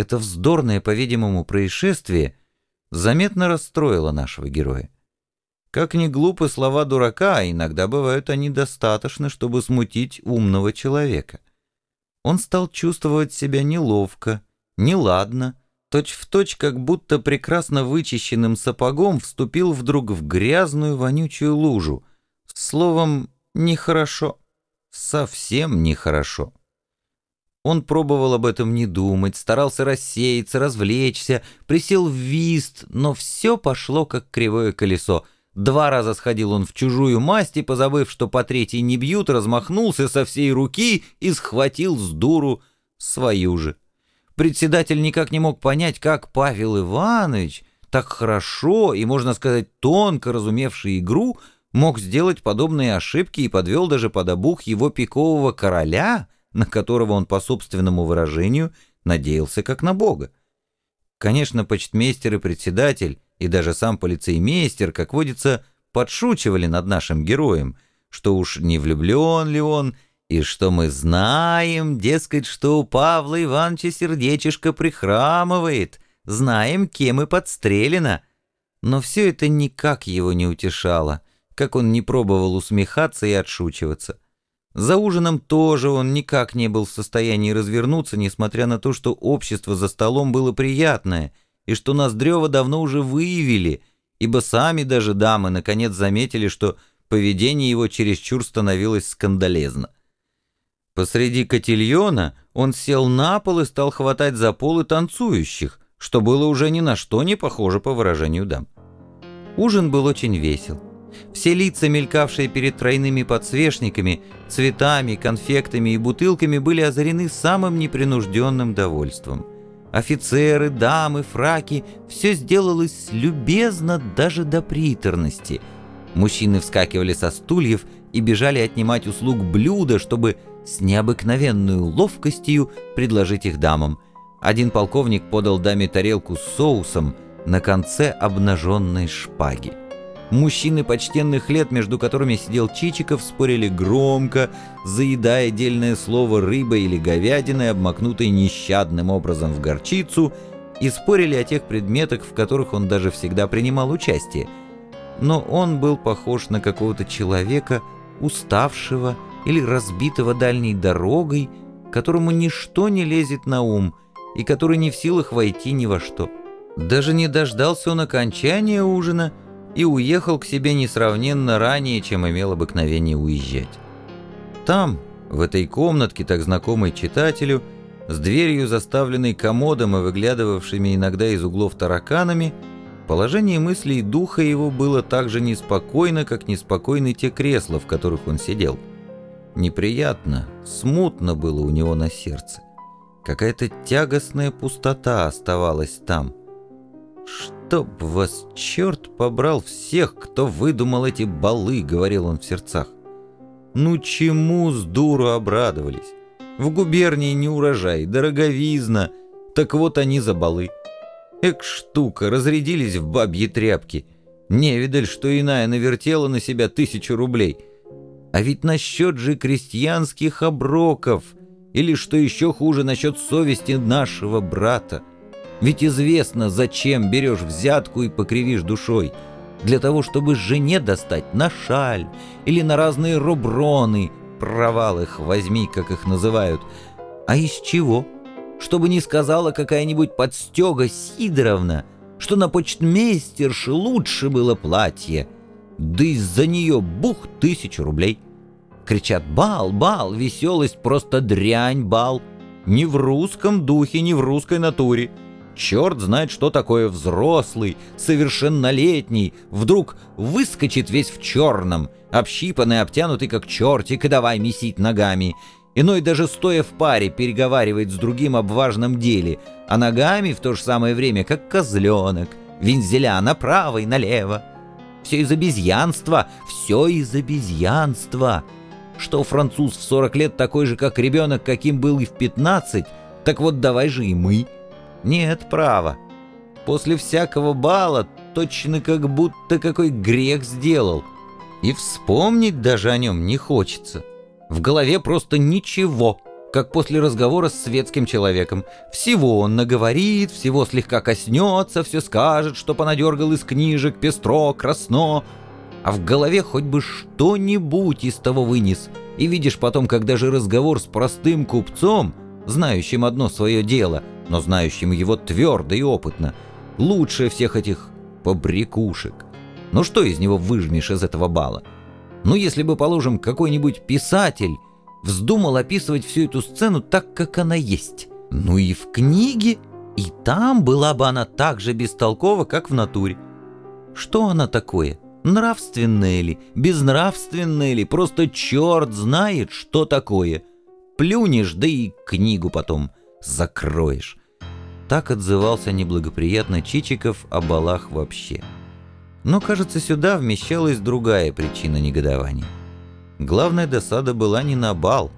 Это вздорное, по-видимому, происшествие заметно расстроило нашего героя. Как ни глупы слова дурака, а иногда бывают они достаточно, чтобы смутить умного человека. Он стал чувствовать себя неловко, неладно, точь-в-точь, как будто прекрасно вычищенным сапогом вступил вдруг в грязную вонючую лужу. Словом, нехорошо, совсем нехорошо. Он пробовал об этом не думать, старался рассеяться, развлечься, присел в вист, но все пошло как кривое колесо. Два раза сходил он в чужую масть и, позабыв, что по третьей не бьют, размахнулся со всей руки и схватил с дуру свою же. Председатель никак не мог понять, как Павел Иванович, так хорошо и, можно сказать, тонко разумевший игру, мог сделать подобные ошибки и подвел даже под обух его пикового короля — на которого он, по собственному выражению, надеялся как на Бога. Конечно, почтмейстер и председатель, и даже сам полицеймейстер, как водится, подшучивали над нашим героем, что уж не влюблен ли он, и что мы знаем, дескать, что у Павла Ивановича сердечишко прихрамывает, знаем, кем и подстрелено. Но все это никак его не утешало, как он не пробовал усмехаться и отшучиваться. За ужином тоже он никак не был в состоянии развернуться, несмотря на то, что общество за столом было приятное, и что Ноздрева давно уже выявили, ибо сами даже дамы наконец заметили, что поведение его чересчур становилось скандалезно. Посреди котельона он сел на пол и стал хватать за полы танцующих, что было уже ни на что не похоже по выражению дам. Ужин был очень весел. Все лица, мелькавшие перед тройными подсвечниками, цветами, конфектами и бутылками, были озарены самым непринужденным довольством. Офицеры, дамы, фраки — все сделалось любезно даже до приторности. Мужчины вскакивали со стульев и бежали отнимать услуг блюда, чтобы с необыкновенной ловкостью предложить их дамам. Один полковник подал даме тарелку с соусом на конце обнаженной шпаги. Мужчины почтенных лет, между которыми сидел Чичиков, спорили громко, заедая дельное слово рыбой или говядиной, обмакнутой нещадным образом в горчицу, и спорили о тех предметах, в которых он даже всегда принимал участие. Но он был похож на какого-то человека, уставшего или разбитого дальней дорогой, которому ничто не лезет на ум и который не в силах войти ни во что. Даже не дождался он окончания ужина — и уехал к себе несравненно ранее, чем имел обыкновение уезжать. Там, в этой комнатке, так знакомой читателю, с дверью, заставленной комодом и выглядывавшими иногда из углов тараканами, положение мыслей духа его было так же неспокойно, как неспокойны те кресла, в которых он сидел. Неприятно, смутно было у него на сердце. Какая-то тягостная пустота оставалась там. Что? «Чтоб вас черт побрал всех, кто выдумал эти балы», — говорил он в сердцах. «Ну чему с дуру обрадовались? В губернии не урожай, дороговизна, так вот они за балы. Эк штука, разрядились в бабьи тряпки. Не видаль, что иная навертела на себя тысячу рублей. А ведь насчет же крестьянских оброков, или, что еще хуже, насчет совести нашего брата. Ведь известно, зачем берешь взятку и покривишь душой. Для того, чтобы жене достать на шаль или на разные руброны, провал их возьми, как их называют. А из чего? Чтобы не сказала какая-нибудь подстега Сидоровна, что на почтмейстерше лучше было платье, да из-за нее бух тысячу рублей. Кричат «Бал, бал, веселость, просто дрянь, бал!» Ни в русском духе, ни в русской натуре. Черт знает, что такое взрослый, совершеннолетний, вдруг выскочит весь в черном, общипанный, обтянутый как чертик, и давай месить ногами. Иной даже стоя в паре переговаривает с другим об важном деле, а ногами в то же самое время как козленок, вензеля направо и налево. Все из обезьянства, все из обезьянства. Что француз в 40 лет такой же, как ребенок, каким был и в 15, так вот давай же и мы — нет, права. После всякого бала точно как будто какой грех сделал. И вспомнить даже о нем не хочется. В голове просто ничего, как после разговора с светским человеком. Всего он наговорит, всего слегка коснется, все скажет, что понадергал из книжек, пестро, красно, а в голове хоть бы что-нибудь из того вынес. И видишь потом, как даже разговор с простым купцом, знающим одно свое дело, но знающим его твердо и опытно, лучше всех этих побрякушек. Ну что из него выжмешь из этого бала? Ну если бы, положим, какой-нибудь писатель вздумал описывать всю эту сцену так, как она есть. Ну и в книге, и там была бы она так же бестолкова, как в натуре. Что она такое? Нравственное ли? Безнравственное ли? Просто черт знает, что такое. Плюнешь, да и книгу потом закроешь. Так отзывался неблагоприятно Чичиков о балах вообще. Но, кажется, сюда вмещалась другая причина негодования. Главная досада была не на бал,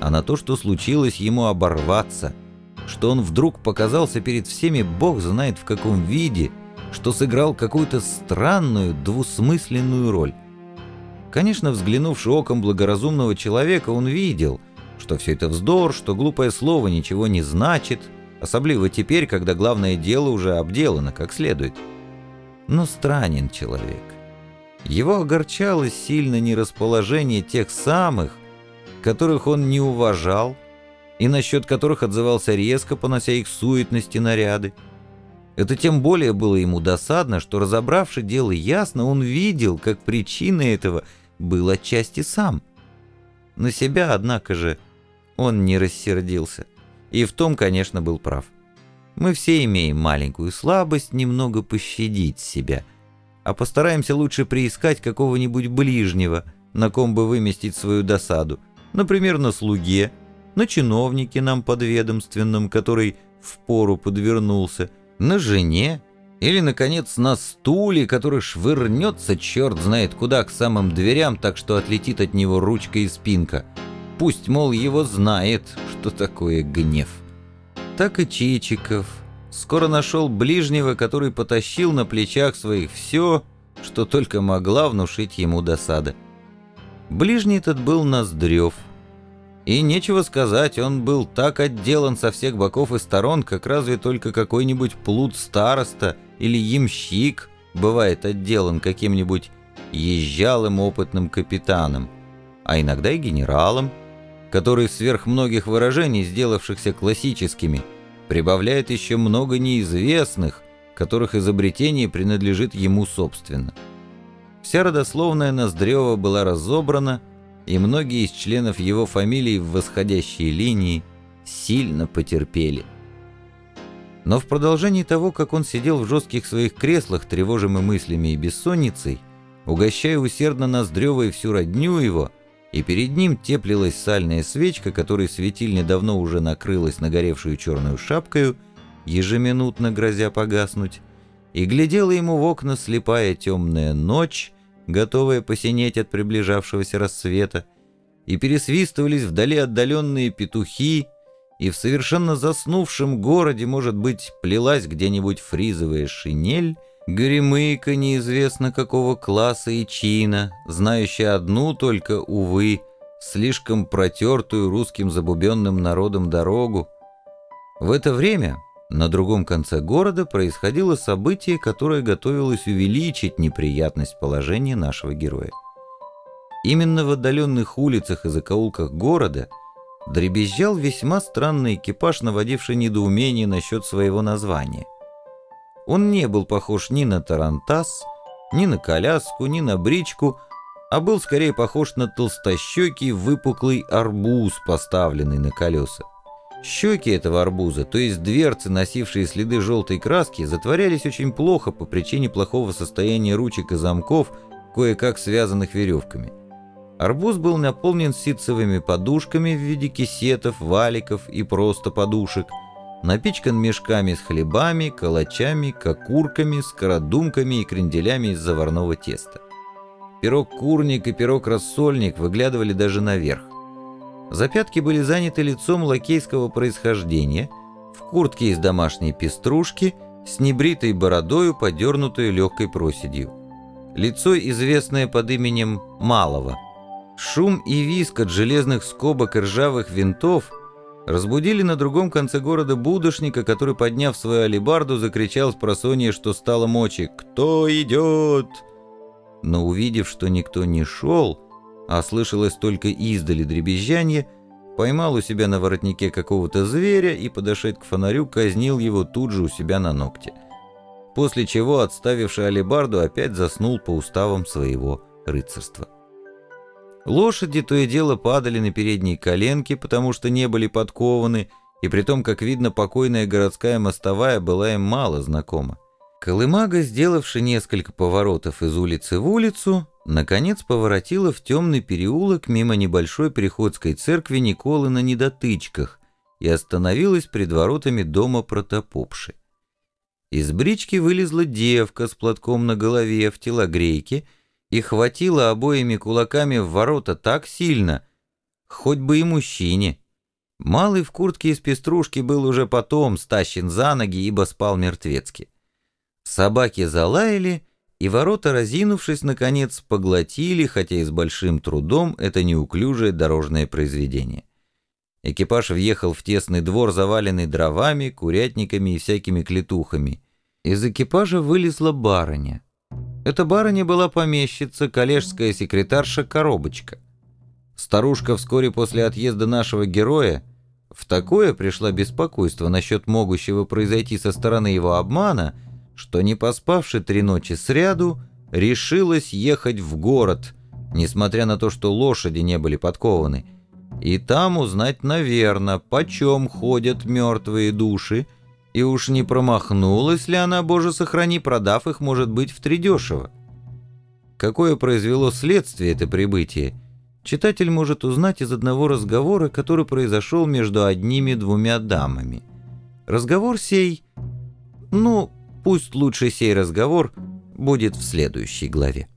а на то, что случилось ему оборваться, что он вдруг показался перед всеми бог знает в каком виде, что сыграл какую-то странную, двусмысленную роль. Конечно, взглянувши оком благоразумного человека, он видел, что все это вздор, что глупое слово ничего не значит, особливо теперь, когда главное дело уже обделано как следует. Но странен человек. Его огорчало сильно нерасположение тех самых, которых он не уважал и насчет которых отзывался резко, понося их суетности наряды. Это тем более было ему досадно, что, разобравши дело ясно, он видел, как причиной этого был отчасти сам. На себя, однако же, он не рассердился. И в том, конечно, был прав. Мы все имеем маленькую слабость немного пощадить себя – а постараемся лучше приискать какого-нибудь ближнего, на ком бы выместить свою досаду, например, на слуге, на чиновнике нам подведомственном, который в пору подвернулся, на жене или, наконец, на стуле, который швырнется черт знает куда к самым дверям, так что отлетит от него ручка и спинка. Пусть, мол, его знает, что такое гнев. Так и Чичиков, скоро нашел ближнего, который потащил на плечах своих все, что только могла внушить ему досада. Ближний этот был Ноздрев. И нечего сказать, он был так отделан со всех боков и сторон, как разве только какой-нибудь плут староста или ямщик бывает отделан каким-нибудь езжалым опытным капитаном, а иногда и генералом, который сверх многих выражений, сделавшихся классическими – прибавляет еще много неизвестных, которых изобретение принадлежит ему собственно. Вся родословная Ноздрева была разобрана, и многие из членов его фамилии в восходящей линии сильно потерпели. Но в продолжении того, как он сидел в жестких своих креслах, тревожимый мыслями и бессонницей, угощая усердно Ноздрева и всю родню его, и перед ним теплилась сальная свечка, которой светильня давно уже накрылась нагоревшую черную шапкою, ежеминутно грозя погаснуть, и глядела ему в окна слепая темная ночь, готовая посинеть от приближавшегося рассвета, и пересвистывались вдали отдаленные петухи, и в совершенно заснувшем городе, может быть, плелась где-нибудь фризовая шинель, Горемыка неизвестно какого класса и чина, знающая одну только, увы, слишком протертую русским забубенным народом дорогу. В это время на другом конце города происходило событие, которое готовилось увеличить неприятность положения нашего героя. Именно в отдаленных улицах и закоулках города дребезжал весьма странный экипаж, наводивший недоумение насчет своего названия – он не был похож ни на тарантас, ни на коляску, ни на бричку, а был скорее похож на толстощекий выпуклый арбуз, поставленный на колеса. Щеки этого арбуза, то есть дверцы, носившие следы желтой краски, затворялись очень плохо по причине плохого состояния ручек и замков, кое-как связанных веревками. Арбуз был наполнен ситцевыми подушками в виде кисетов, валиков и просто подушек – напичкан мешками с хлебами, калачами, кокурками, скородумками и кренделями из заварного теста. Пирог-курник и пирог-рассольник выглядывали даже наверх. Запятки были заняты лицом лакейского происхождения, в куртке из домашней пеструшки, с небритой бородою, подернутой легкой проседью. Лицо, известное под именем Малого. Шум и виск от железных скобок и ржавых винтов – Разбудили на другом конце города будошника, который, подняв свою алебарду, закричал с просонья, что стало мочи «Кто идет?». Но увидев, что никто не шел, а слышалось только издали дребезжанье, поймал у себя на воротнике какого-то зверя и, подошед к фонарю, казнил его тут же у себя на ногте. После чего, отставивший алебарду, опять заснул по уставам своего рыцарства. Лошади то и дело падали на передние коленки, потому что не были подкованы, и при том, как видно, покойная городская мостовая была им мало знакома. Колымага, сделавши несколько поворотов из улицы в улицу, наконец поворотила в темный переулок мимо небольшой приходской церкви Николы на недотычках и остановилась пред воротами дома протопопши. Из брички вылезла девка с платком на голове в телогрейке и хватила обоими кулаками в ворота так сильно, хоть бы и мужчине. Малый в куртке из пеструшки был уже потом стащен за ноги, ибо спал мертвецки. Собаки залаяли, и ворота, разинувшись, наконец, поглотили, хотя и с большим трудом, это неуклюжее дорожное произведение. Экипаж въехал в тесный двор, заваленный дровами, курятниками и всякими клетухами. Из экипажа вылезла барыня. Эта барыня была помещица, коллежская секретарша Коробочка. Старушка вскоре после отъезда нашего героя в такое пришла беспокойство насчет могущего произойти со стороны его обмана, что, не поспавши три ночи сряду, решилась ехать в город, несмотря на то, что лошади не были подкованы, и там узнать, наверное, почем ходят мертвые души, и уж не промахнулась ли она, боже сохрани, продав их, может быть, в втридешево. Какое произвело следствие это прибытие, читатель может узнать из одного разговора, который произошел между одними двумя дамами. Разговор сей, ну, пусть лучше сей разговор будет в следующей главе.